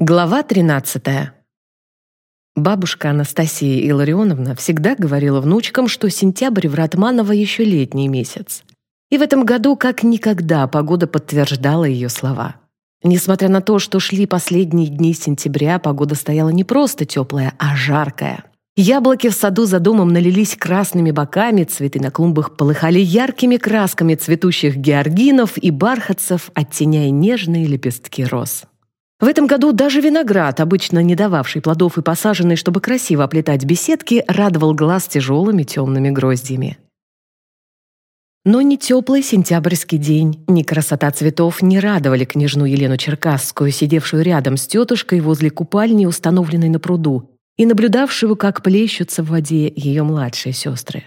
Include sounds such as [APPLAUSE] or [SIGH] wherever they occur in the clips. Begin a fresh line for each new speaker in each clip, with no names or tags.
Глава 13. Бабушка Анастасия Илларионовна всегда говорила внучкам, что сентябрь в Ратманово еще летний месяц. И в этом году как никогда погода подтверждала ее слова. Несмотря на то, что шли последние дни сентября, погода стояла не просто теплая, а жаркая. Яблоки в саду за домом налились красными боками, цветы на клумбах полыхали яркими красками цветущих георгинов и бархатцев, оттеняя нежные лепестки роз. В этом году даже виноград, обычно не дававший плодов и посаженный, чтобы красиво оплетать беседки, радовал глаз тяжелыми темными гроздьями. Но ни теплый сентябрьский день, ни красота цветов не радовали княжну Елену Черкасскую, сидевшую рядом с тетушкой возле купальни, установленной на пруду, и наблюдавшую, как плещутся в воде ее младшие сестры.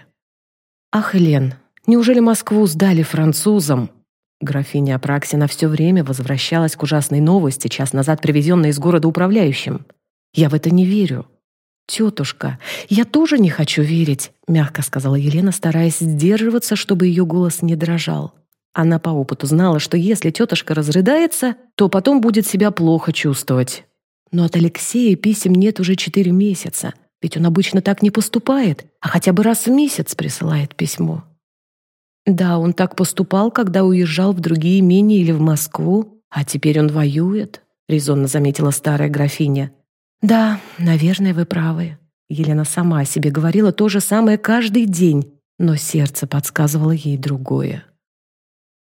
«Ах, Лен, неужели Москву сдали французам?» Графиня Апраксина все время возвращалась к ужасной новости, час назад привезенной из города управляющим. «Я в это не верю». «Тетушка, я тоже не хочу верить», — мягко сказала Елена, стараясь сдерживаться, чтобы ее голос не дрожал. Она по опыту знала, что если тетушка разрыдается, то потом будет себя плохо чувствовать. Но от Алексея писем нет уже четыре месяца, ведь он обычно так не поступает, а хотя бы раз в месяц присылает письмо. Да, он так поступал, когда уезжал в другие имения или в Москву, а теперь он воюет, резонно заметила старая графиня. Да, наверное, вы правы. Елена сама о себе говорила то же самое каждый день, но сердце подсказывало ей другое.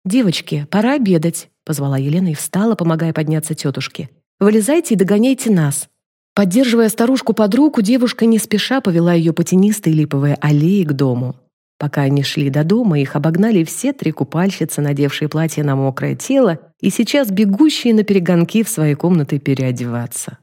«Девочки, пора обедать», — позвала Елена и встала, помогая подняться тетушке. «Вылезайте и догоняйте нас». Поддерживая старушку под руку, девушка не спеша повела ее по тенистой липовой аллее к дому. Пока они шли до дома, их обогнали все три купальщицы, надевшие платье на мокрое тело и сейчас бегущие на перегонки в свои комнаты переодеваться.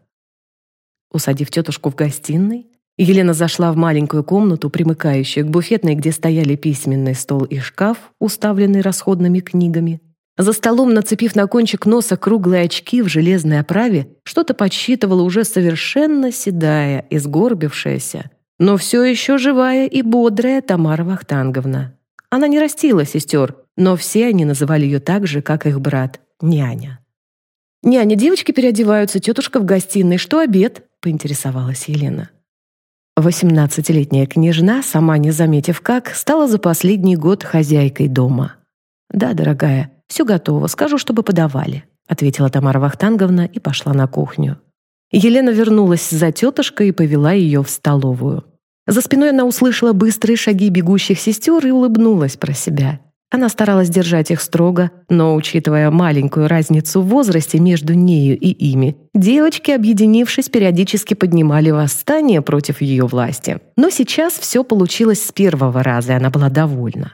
Усадив тетушку в гостиной, Елена зашла в маленькую комнату, примыкающую к буфетной, где стояли письменный стол и шкаф, уставленный расходными книгами. За столом, нацепив на кончик носа круглые очки в железной оправе, что-то подсчитывала уже совершенно седая и сгорбившаяся, но все еще живая и бодрая Тамара Вахтанговна. Она не растила сестер, но все они называли ее так же, как их брат, няня. «Няня, девочки переодеваются, тетушка в гостиной. Что обед?» — поинтересовалась Елена. Восемнадцатилетняя княжна, сама не заметив как, стала за последний год хозяйкой дома. «Да, дорогая, все готово, скажу, чтобы подавали», — ответила Тамара Вахтанговна и пошла на кухню. Елена вернулась за тетушкой и повела ее в столовую. За спиной она услышала быстрые шаги бегущих сестер и улыбнулась про себя. Она старалась держать их строго, но, учитывая маленькую разницу в возрасте между нею и ими, девочки, объединившись, периодически поднимали восстание против ее власти. Но сейчас все получилось с первого раза, и она была довольна.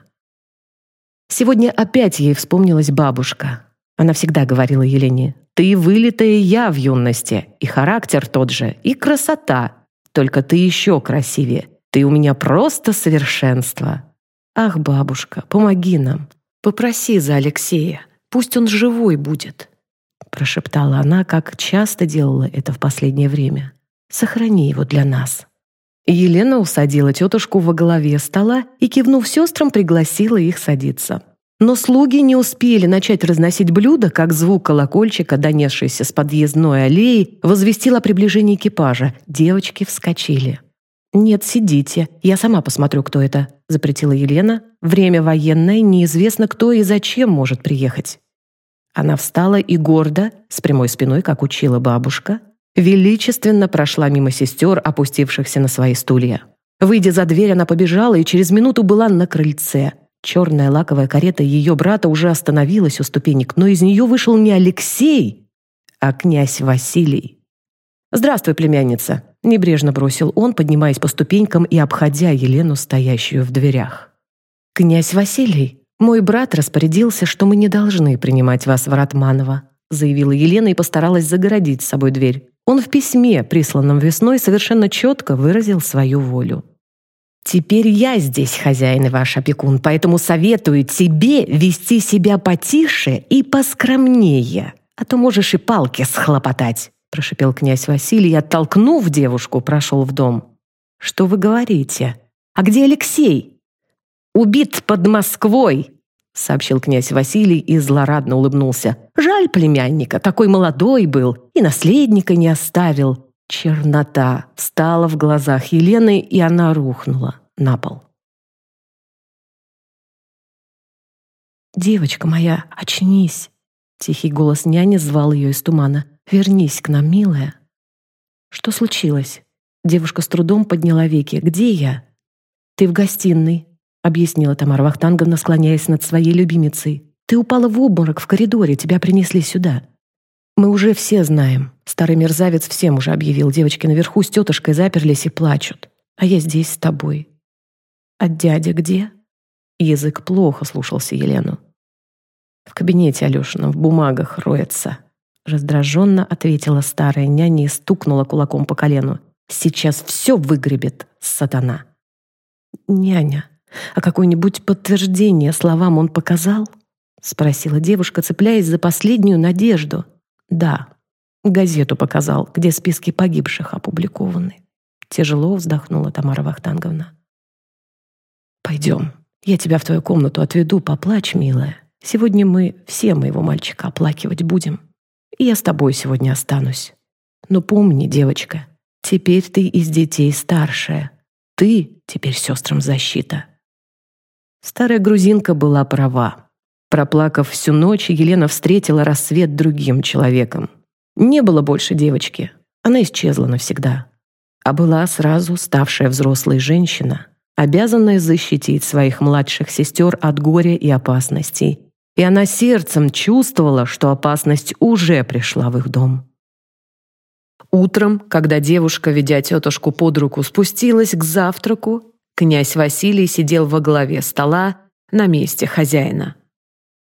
Сегодня опять ей вспомнилась бабушка. Она всегда говорила Елене, «Ты вылитая я в юности, и характер тот же, и красота, только ты еще красивее. Ты у меня просто совершенство. Ах, бабушка, помоги нам. Попроси за Алексея. Пусть он живой будет. Прошептала она, как часто делала это в последнее время. Сохрани его для нас. Елена усадила тетушку во главе стола и, кивнув сестрам, пригласила их садиться. Но слуги не успели начать разносить блюда, как звук колокольчика, донесшийся с подъездной аллеи, возвестил о приближении экипажа. Девочки вскочили. «Нет, сидите. Я сама посмотрю, кто это», — запретила Елена. «Время военное, неизвестно, кто и зачем может приехать». Она встала и гордо, с прямой спиной, как учила бабушка, величественно прошла мимо сестер, опустившихся на свои стулья. Выйдя за дверь, она побежала и через минуту была на крыльце — Черная лаковая карета ее брата уже остановилась у ступенек, но из нее вышел не Алексей, а князь Василий. «Здравствуй, племянница», — небрежно бросил он, поднимаясь по ступенькам и обходя Елену, стоящую в дверях. «Князь Василий, мой брат распорядился, что мы не должны принимать вас в Ратманово», заявила Елена и постаралась загородить с собой дверь. Он в письме, присланном весной, совершенно четко выразил свою волю. Теперь я здесь хозяин и ваш опекун, поэтому советую тебе вести себя потише и поскромнее, а то можешь и палки схлопотать», прошипел князь Василий оттолкнув девушку, прошел в дом. «Что вы говорите? А где Алексей?» «Убит под Москвой!» сообщил князь Василий и злорадно улыбнулся. «Жаль племянника, такой молодой был и наследника не оставил». Чернота встала в глазах Елены, и она рухнула на пол. «Девочка моя, очнись!» Тихий голос няни звал ее из тумана. «Вернись к нам, милая!» «Что случилось?» Девушка с трудом подняла веки. «Где я?» «Ты в гостиной», — объяснила Тамара Вахтанговна, склоняясь над своей любимицей. «Ты упала в обморок в коридоре, тебя принесли сюда». «Мы уже все знаем. Старый мерзавец всем уже объявил. Девочки наверху с тетушкой заперлись и плачут. А я здесь с тобой». «А дядя где?» Язык плохо слушался Елену. «В кабинете Алешина, в бумагах роется», — раздраженно ответила старая няня и стукнула кулаком по колену. «Сейчас все выгребет, сатана». «Няня, а какое-нибудь подтверждение словам он показал?» — спросила девушка, цепляясь за последнюю надежду. «Да, газету показал, где списки погибших опубликованы». Тяжело вздохнула Тамара Вахтанговна. «Пойдем, я тебя в твою комнату отведу, поплачь, милая. Сегодня мы все моего мальчика оплакивать будем. И я с тобой сегодня останусь. Но помни, девочка, теперь ты из детей старшая, ты теперь сестрам защита. Старая грузинка была права. Проплакав всю ночь, Елена встретила рассвет другим человеком. Не было больше девочки. Она исчезла навсегда. А была сразу ставшая взрослой женщина, обязанная защитить своих младших сестер от горя и опасностей. И она сердцем чувствовала, что опасность уже пришла в их дом. Утром, когда девушка, ведя тетушку под руку, спустилась к завтраку, князь Василий сидел во главе стола на месте хозяина.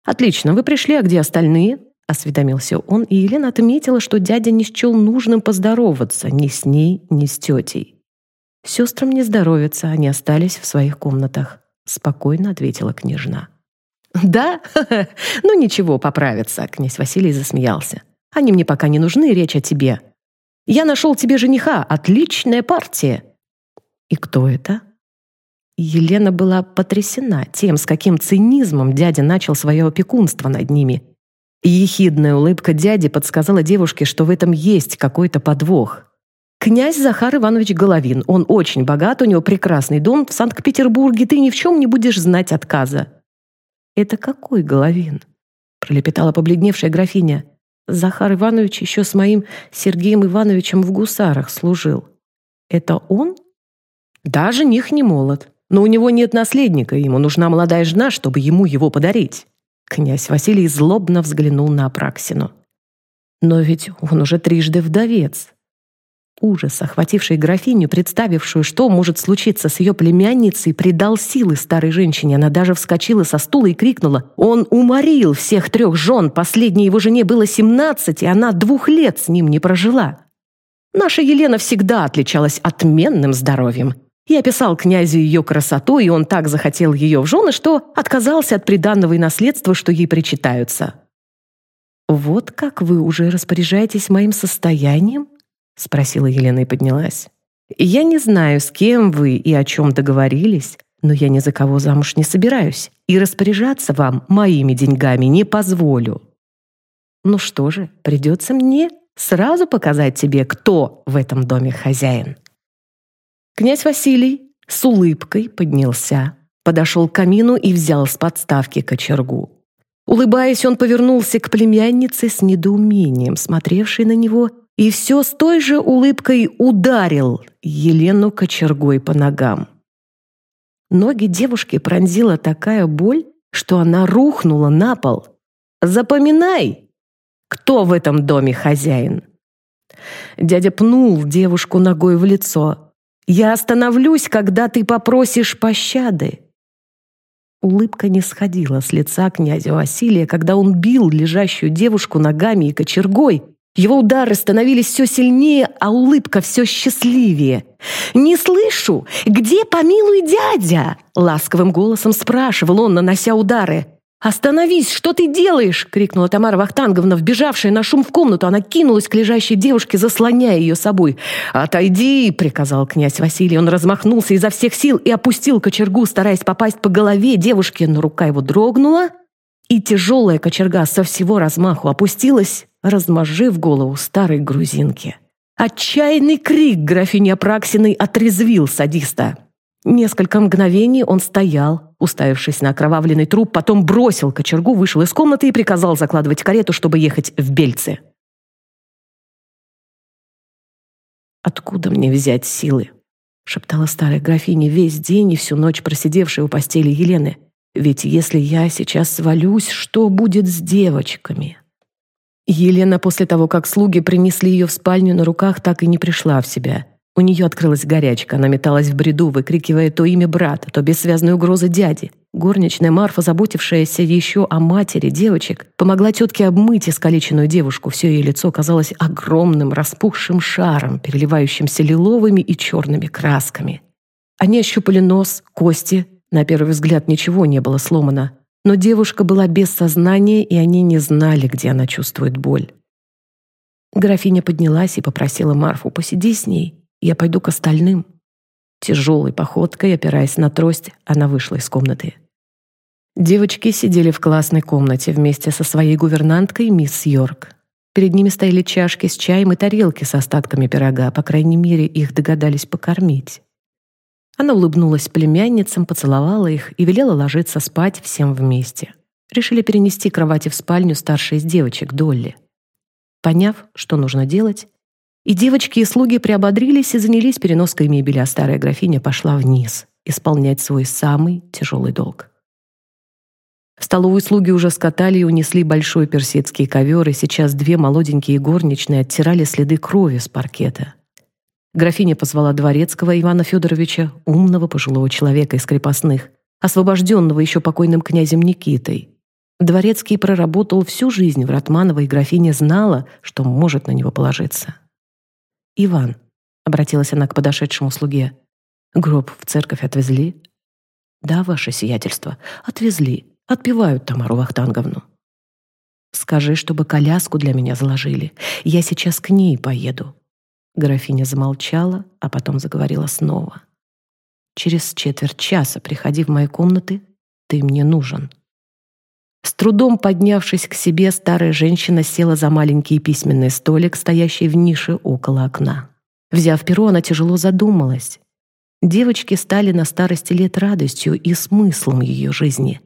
«Отлично, вы пришли, а где остальные?» — осведомился он, и Елена отметила, что дядя не счел нужным поздороваться ни с ней, ни с тетей. «Сестрам не здоровятся, они остались в своих комнатах», — спокойно ответила княжна. «Да? [LAUGHS] Ну ничего, поправятся», — князь Василий засмеялся. «Они мне пока не нужны, речь о тебе. Я нашел тебе жениха, отличная партия». «И кто это?» Елена была потрясена тем, с каким цинизмом дядя начал свое опекунство над ними. Ехидная улыбка дяди подсказала девушке, что в этом есть какой-то подвох. «Князь Захар Иванович Головин. Он очень богат, у него прекрасный дом в Санкт-Петербурге, ты ни в чем не будешь знать отказа». «Это какой Головин?» — пролепетала побледневшая графиня. Захар Иванович еще с моим Сергеем Ивановичем в гусарах служил. Это он? Да, жених не молод, но у него нет наследника, ему нужна молодая жена, чтобы ему его подарить. Князь Василий злобно взглянул на Апраксину. Но ведь он уже трижды вдовец. Ужас, охвативший графиню, представившую, что может случиться с ее племянницей, придал силы старой женщине. Она даже вскочила со стула и крикнула. «Он уморил всех трех жен! Последней его жене было семнадцать, и она двух лет с ним не прожила!» Наша Елена всегда отличалась отменным здоровьем. Я писал князю ее красоту, и он так захотел ее в жены, что отказался от приданного и наследства, что ей причитаются. «Вот как вы уже распоряжаетесь моим состоянием?» — спросила Елена и поднялась. «Я не знаю, с кем вы и о чем договорились, но я ни за кого замуж не собираюсь, и распоряжаться вам моими деньгами не позволю». «Ну что же, придется мне сразу показать тебе, кто в этом доме хозяин». Князь Василий с улыбкой поднялся, подошел к камину и взял с подставки кочергу. Улыбаясь, он повернулся к племяннице с недоумением, смотревшей на него и все с той же улыбкой ударил Елену кочергой по ногам. Ноги девушки пронзила такая боль, что она рухнула на пол. «Запоминай, кто в этом доме хозяин!» Дядя пнул девушку ногой в лицо. «Я остановлюсь, когда ты попросишь пощады!» Улыбка не сходила с лица князя Василия, когда он бил лежащую девушку ногами и кочергой, его удары становились все сильнее, а улыбка все счастливее. «Не слышу! Где, помилуй, дядя?» Ласковым голосом спрашивал он, нанося удары. «Остановись! Что ты делаешь?» — крикнула Тамара Вахтанговна, вбежавшая на шум в комнату. Она кинулась к лежащей девушке, заслоняя ее собой. «Отойди!» — приказал князь Василий. Он размахнулся изо всех сил и опустил кочергу, стараясь попасть по голове девушки, но рука его дрогнула — и тяжелая кочерга со всего размаху опустилась, размажив голову старой грузинки. Отчаянный крик графини Апраксиной отрезвил садиста. Несколько мгновений он стоял, уставившись на окровавленный труп, потом бросил кочергу, вышел из комнаты и приказал закладывать карету, чтобы ехать в Бельцы. «Откуда мне взять силы?» — шептала старая графиня весь день и всю ночь просидевшая у постели Елены. «Ведь если я сейчас свалюсь, что будет с девочками?» Елена после того, как слуги принесли ее в спальню на руках, так и не пришла в себя. У нее открылась горячка, она металась в бреду, выкрикивая то имя брата, то бессвязные угрозы дяди. Горничная Марфа, заботившаяся еще о матери девочек, помогла тетке обмыть искалеченную девушку. Все ее лицо казалось огромным, распухшим шаром, переливающимся лиловыми и черными красками. Они ощупали нос, кости. На первый взгляд ничего не было сломано. Но девушка была без сознания, и они не знали, где она чувствует боль. Графиня поднялась и попросила Марфу, посиди с ней, я пойду к остальным. Тяжелой походкой, опираясь на трость, она вышла из комнаты. Девочки сидели в классной комнате вместе со своей гувернанткой мисс Йорк. Перед ними стояли чашки с чаем и тарелки с остатками пирога, по крайней мере, их догадались покормить. Она улыбнулась племянницам, поцеловала их и велела ложиться спать всем вместе. Решили перенести кровати в спальню старшей из девочек, Долли. Поняв, что нужно делать, и девочки и слуги приободрились и занялись переноской мебели, а старая графиня пошла вниз исполнять свой самый тяжелый долг. В столовую слуги уже скатали и унесли большой персидский ковер, и сейчас две молоденькие горничные оттирали следы крови с паркета. Графиня позвала дворецкого Ивана Федоровича, умного пожилого человека из крепостных, освобожденного еще покойным князем Никитой. Дворецкий проработал всю жизнь в Ратманово, и графиня знала, что может на него положиться. «Иван», — обратилась она к подошедшему слуге, — «гроб в церковь отвезли?» «Да, ваше сиятельство, отвезли. Отпевают Тамару Вахтанговну». «Скажи, чтобы коляску для меня заложили. Я сейчас к ней поеду. Графиня замолчала, а потом заговорила снова. «Через четверть часа приходи в мои комнаты, ты мне нужен». С трудом поднявшись к себе, старая женщина села за маленький письменный столик, стоящий в нише около окна. Взяв перо, она тяжело задумалась. Девочки стали на старости лет радостью и смыслом ее жизни.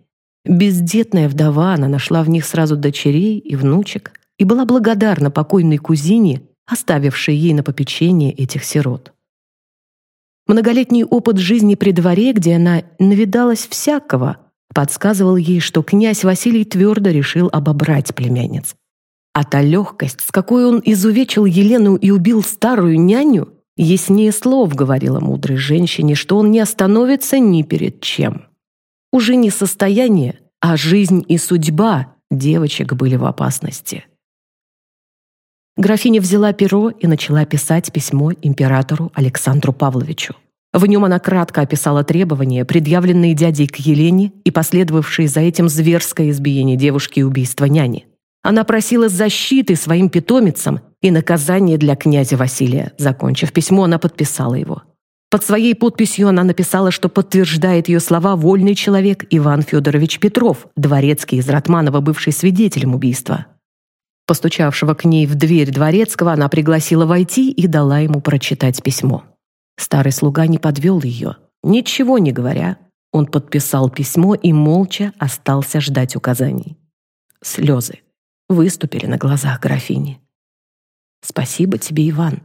Бездетная вдова, она нашла в них сразу дочерей и внучек и была благодарна покойной кузине оставившей ей на попечение этих сирот. Многолетний опыт жизни при дворе, где она навидалась всякого, подсказывал ей, что князь Василий твердо решил обобрать племянниц. А та легкость, с какой он изувечил Елену и убил старую няню, яснее слов говорила мудрой женщине, что он не остановится ни перед чем. Уже не состояние, а жизнь и судьба девочек были в опасности. Графиня взяла перо и начала писать письмо императору Александру Павловичу. В нем она кратко описала требования, предъявленные дядей к Елене и последовавшие за этим зверское избиение девушки и убийство няни. Она просила защиты своим питомицам и наказания для князя Василия. Закончив письмо, она подписала его. Под своей подписью она написала, что подтверждает ее слова вольный человек Иван Федорович Петров, дворецкий из Ратманова, бывший свидетелем убийства. Постучавшего к ней в дверь дворецкого она пригласила войти и дала ему прочитать письмо. Старый слуга не подвел ее. Ничего не говоря, он подписал письмо и молча остался ждать указаний. Слезы выступили на глазах графини. «Спасибо тебе, Иван.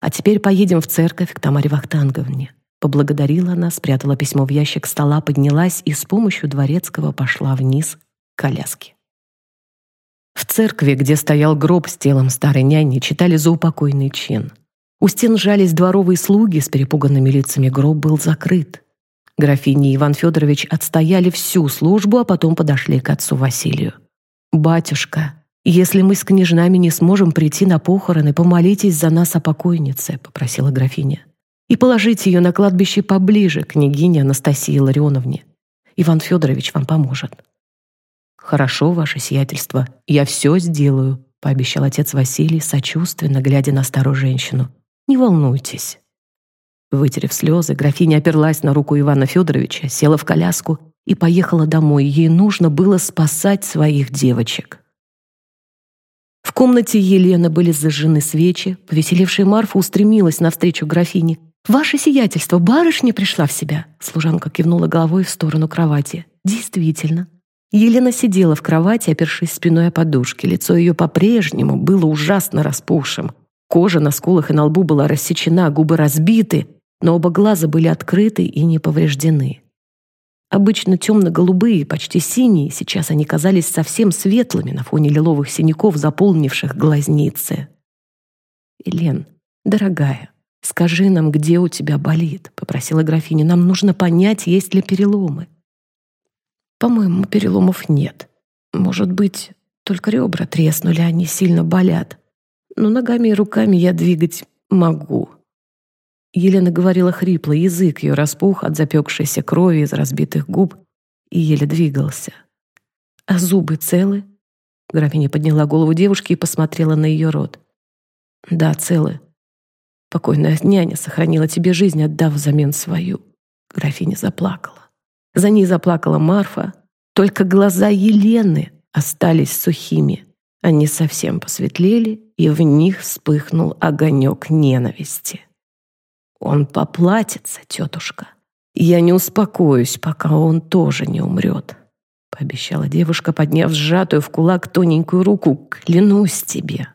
А теперь поедем в церковь к Тамаре Вахтанговне». Поблагодарила она, спрятала письмо в ящик стола, поднялась и с помощью дворецкого пошла вниз к коляске. В церкви, где стоял гроб с телом старой няни, читали заупокойный чин. У стен жались дворовые слуги с перепуганными лицами, гроб был закрыт. Графиня и Иван Федорович отстояли всю службу, а потом подошли к отцу Василию. «Батюшка, если мы с княжнами не сможем прийти на похороны, помолитесь за нас о покойнице», — попросила графиня. «И положите ее на кладбище поближе, княгине Анастасии Ларионовне. Иван Федорович вам поможет». «Хорошо, ваше сиятельство, я все сделаю», — пообещал отец Василий, сочувственно глядя на старую женщину. «Не волнуйтесь». Вытерев слезы, графиня оперлась на руку Ивана Федоровича, села в коляску и поехала домой. Ей нужно было спасать своих девочек. В комнате Елены были зажжены свечи. Повеселевшая Марфа устремилась навстречу графине. «Ваше сиятельство, барышня пришла в себя!» Служанка кивнула головой в сторону кровати. «Действительно». Елена сидела в кровати, опершись спиной о подушке. Лицо ее по-прежнему было ужасно распухшим. Кожа на скулах и на лбу была рассечена, губы разбиты, но оба глаза были открыты и не повреждены. Обычно темно-голубые, почти синие, сейчас они казались совсем светлыми на фоне лиловых синяков, заполнивших глазницы. «Елен, дорогая, скажи нам, где у тебя болит», — попросила графиня. «Нам нужно понять, есть ли переломы». «По-моему, переломов нет. Может быть, только ребра треснули, они сильно болят. Но ногами и руками я двигать могу». Елена говорила хрипло, язык ее распух от запекшейся крови из разбитых губ и еле двигался. «А зубы целы?» Графиня подняла голову девушки и посмотрела на ее рот. «Да, целы. Покойная няня сохранила тебе жизнь, отдав взамен свою». Графиня заплакала. За ней заплакала Марфа. Только глаза Елены остались сухими. Они совсем посветлели, и в них вспыхнул огонек ненависти. Он поплатится, тетушка. Я не успокоюсь, пока он тоже не умрет, пообещала девушка, подняв сжатую в кулак тоненькую руку. Клянусь тебе.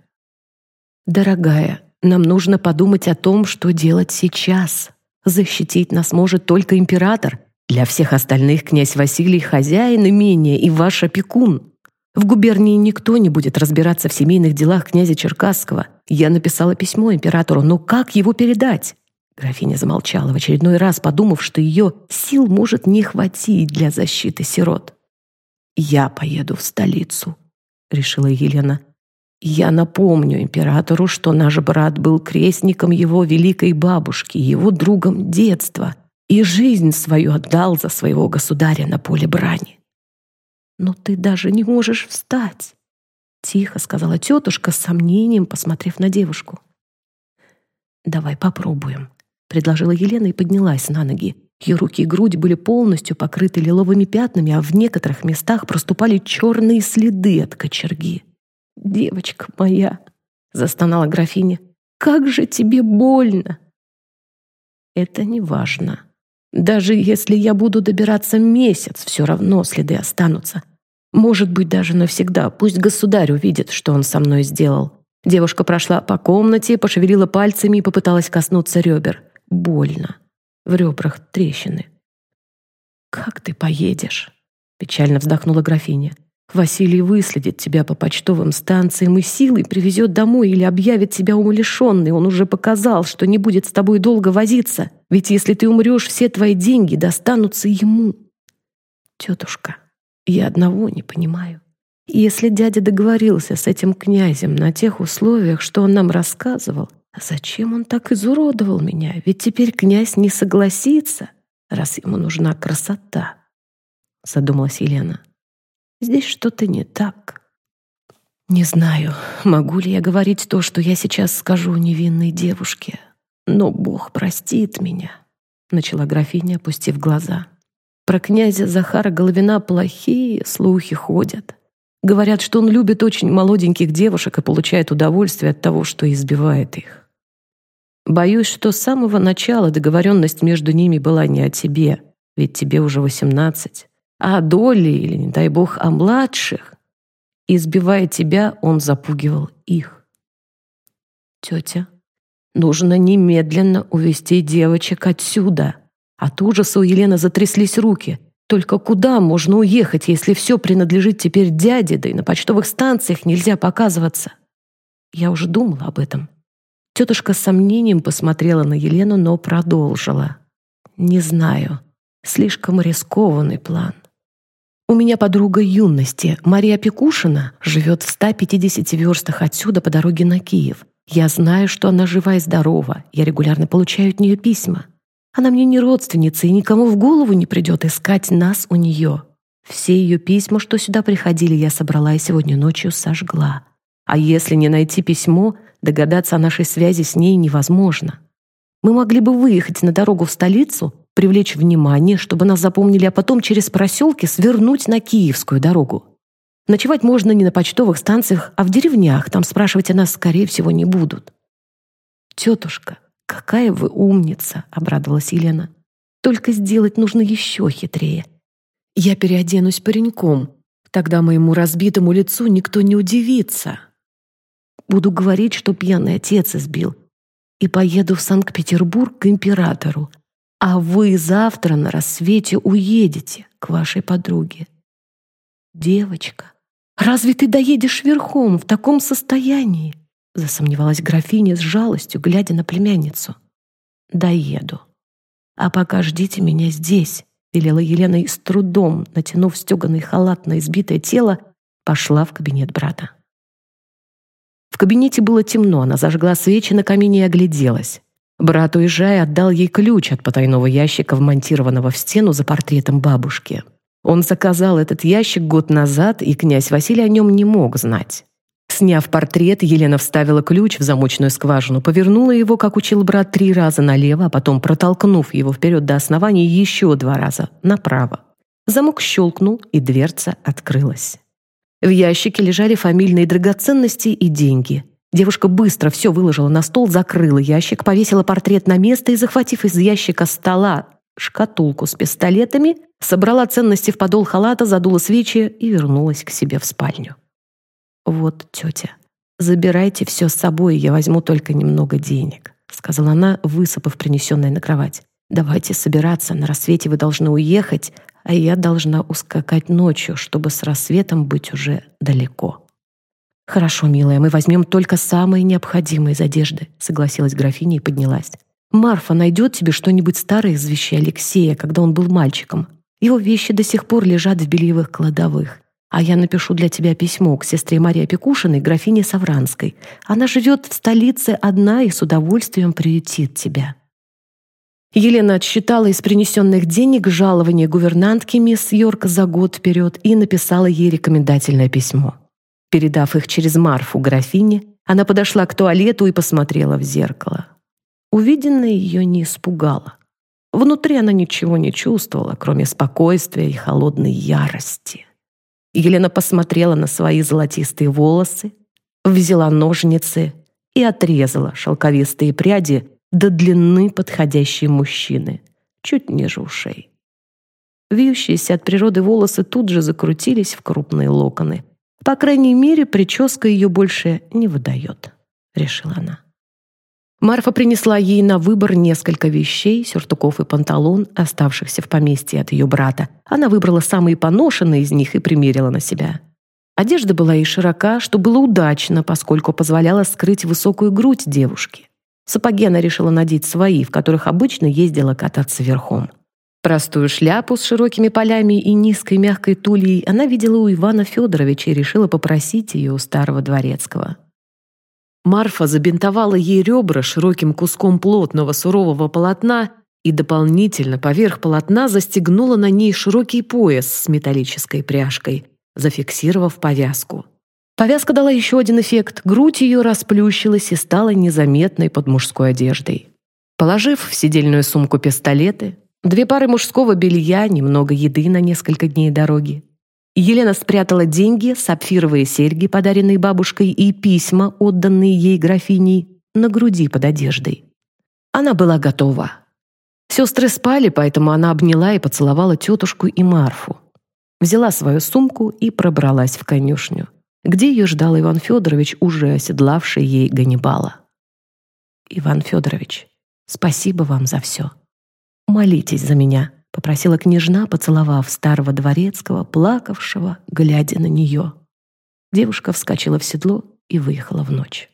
Дорогая, нам нужно подумать о том, что делать сейчас. Защитить нас может только император. Для всех остальных князь Василий хозяин имения и ваш опекун. В губернии никто не будет разбираться в семейных делах князя Черкасского. Я написала письмо императору, но как его передать? Графиня замолчала в очередной раз, подумав, что ее сил может не хватить для защиты сирот. «Я поеду в столицу», — решила Елена. «Я напомню императору, что наш брат был крестником его великой бабушки, его другом детства, и жизнь свою отдал за своего государя на поле брани». «Но ты даже не можешь встать», — тихо сказала тетушка с сомнением, посмотрев на девушку. «Давай попробуем», предложила Елена и поднялась на ноги. Ее руки и грудь были полностью покрыты лиловыми пятнами, а в некоторых местах проступали черные следы от кочерги. «Девочка моя!» — застонала графиня. «Как же тебе больно!» «Это не важно. Даже если я буду добираться месяц, все равно следы останутся. Может быть, даже навсегда. Пусть государь увидит, что он со мной сделал». Девушка прошла по комнате, пошевелила пальцами и попыталась коснуться ребер. Больно. В ребрах трещины. «Как ты поедешь?» — печально вздохнула графиня. «Василий выследит тебя по почтовым станциям и силой привезет домой или объявит тебя умалишенной. Он уже показал, что не будет с тобой долго возиться, ведь если ты умрешь, все твои деньги достанутся ему». «Тетушка, я одного не понимаю. Если дядя договорился с этим князем на тех условиях, что он нам рассказывал, зачем он так изуродовал меня? Ведь теперь князь не согласится, раз ему нужна красота. Задумалась Елена. Здесь что-то не так. Не знаю, могу ли я говорить то, что я сейчас скажу невинной девушке. Но Бог простит меня, начала графиня, опустив глаза. Про князя Захара Головина плохие слухи ходят. Говорят, что он любит очень молоденьких девушек и получает удовольствие от того, что избивает их. Боюсь, что с самого начала договоренность между ними была не о тебе, ведь тебе уже восемнадцать, а о доле или, не дай бог, о младших. Избивая тебя, он запугивал их. Тетя, нужно немедленно увести девочек отсюда. От ужаса у Елены затряслись руки. Только куда можно уехать, если все принадлежит теперь дяде, да и на почтовых станциях нельзя показываться? Я уже думала об этом. Тетушка с сомнением посмотрела на Елену, но продолжила. «Не знаю. Слишком рискованный план. У меня подруга юности, Мария Пекушина, живет в 150 верстах отсюда по дороге на Киев. Я знаю, что она жива и здорова. Я регулярно получаю от нее письма. Она мне не родственница, и никому в голову не придет искать нас у нее. Все ее письма, что сюда приходили, я собрала и сегодня ночью сожгла. А если не найти письмо, догадаться о нашей связи с ней невозможно. Мы могли бы выехать на дорогу в столицу, привлечь внимание, чтобы нас запомнили, а потом через проселки свернуть на Киевскую дорогу. Ночевать можно не на почтовых станциях, а в деревнях. Там спрашивать о нас, скорее всего, не будут. «Тетушка, какая вы умница!» — обрадовалась Елена. «Только сделать нужно еще хитрее. Я переоденусь пареньком. Тогда моему разбитому лицу никто не удивится. Буду говорить, что пьяный отец избил. И поеду в Санкт-Петербург к императору. А вы завтра на рассвете уедете к вашей подруге. Девочка, разве ты доедешь верхом в таком состоянии? Засомневалась графиня с жалостью, глядя на племянницу. Доеду. А пока ждите меня здесь, велела Елена и с трудом, натянув стеганый халат на избитое тело, пошла в кабинет брата. В кабинете было темно, она зажгла свечи на камине и огляделась. Брат, уезжая, отдал ей ключ от потайного ящика, вмонтированного в стену за портретом бабушки. Он заказал этот ящик год назад, и князь Василий о нем не мог знать. Сняв портрет, Елена вставила ключ в замочную скважину, повернула его, как учил брат, три раза налево, а потом, протолкнув его вперед до основания, еще два раза направо. Замок щелкнул, и дверца открылась. В ящике лежали фамильные драгоценности и деньги. Девушка быстро все выложила на стол, закрыла ящик, повесила портрет на место и, захватив из ящика стола шкатулку с пистолетами, собрала ценности в подол халата, задула свечи и вернулась к себе в спальню. «Вот, тетя, забирайте все с собой, я возьму только немного денег», сказала она, высыпав принесенное на кровать. «Давайте собираться, на рассвете вы должны уехать, а я должна ускакать ночью, чтобы с рассветом быть уже далеко. «Хорошо, милая, мы возьмем только самые необходимые из одежды», согласилась графиня и поднялась. «Марфа найдет тебе что-нибудь старое из вещей Алексея, когда он был мальчиком. Его вещи до сих пор лежат в бельевых кладовых. А я напишу для тебя письмо к сестре Марии Пекушиной, графине Савранской. Она живет в столице одна и с удовольствием приютит тебя». Елена отсчитала из принесенных денег жалование гувернантки мисс Йорк за год вперед и написала ей рекомендательное письмо. Передав их через Марфу графине, она подошла к туалету и посмотрела в зеркало. Увиденное ее не испугало. Внутри она ничего не чувствовала, кроме спокойствия и холодной ярости. Елена посмотрела на свои золотистые волосы, взяла ножницы и отрезала шелковистые пряди до длины подходящей мужчины, чуть ниже ушей. Вьющиеся от природы волосы тут же закрутились в крупные локоны. По крайней мере, прическа ее больше не выдает, решила она. Марфа принесла ей на выбор несколько вещей, сюртуков и панталон, оставшихся в поместье от ее брата. Она выбрала самые поношенные из них и примерила на себя. Одежда была и широка, что было удачно, поскольку позволяла скрыть высокую грудь девушки. Сапоги она решила надеть свои, в которых обычно ездила кататься верхом. Простую шляпу с широкими полями и низкой мягкой тульей она видела у Ивана Федоровича и решила попросить ее у старого дворецкого. Марфа забинтовала ей ребра широким куском плотного сурового полотна и дополнительно поверх полотна застегнула на ней широкий пояс с металлической пряжкой, зафиксировав повязку. Повязка дала еще один эффект. Грудь ее расплющилась и стала незаметной под мужской одеждой. Положив в сидельную сумку пистолеты, две пары мужского белья, немного еды на несколько дней дороги, Елена спрятала деньги, сапфировые серьги, подаренные бабушкой, и письма, отданные ей графиней, на груди под одеждой. Она была готова. Сестры спали, поэтому она обняла и поцеловала тетушку и Марфу. Взяла свою сумку и пробралась в конюшню где ее ждал Иван Федорович, уже оседлавший ей Ганнибала. «Иван Федорович, спасибо вам за все. Молитесь за меня», — попросила княжна, поцеловав старого дворецкого, плакавшего, глядя на нее. Девушка вскочила в седло и выехала в ночь.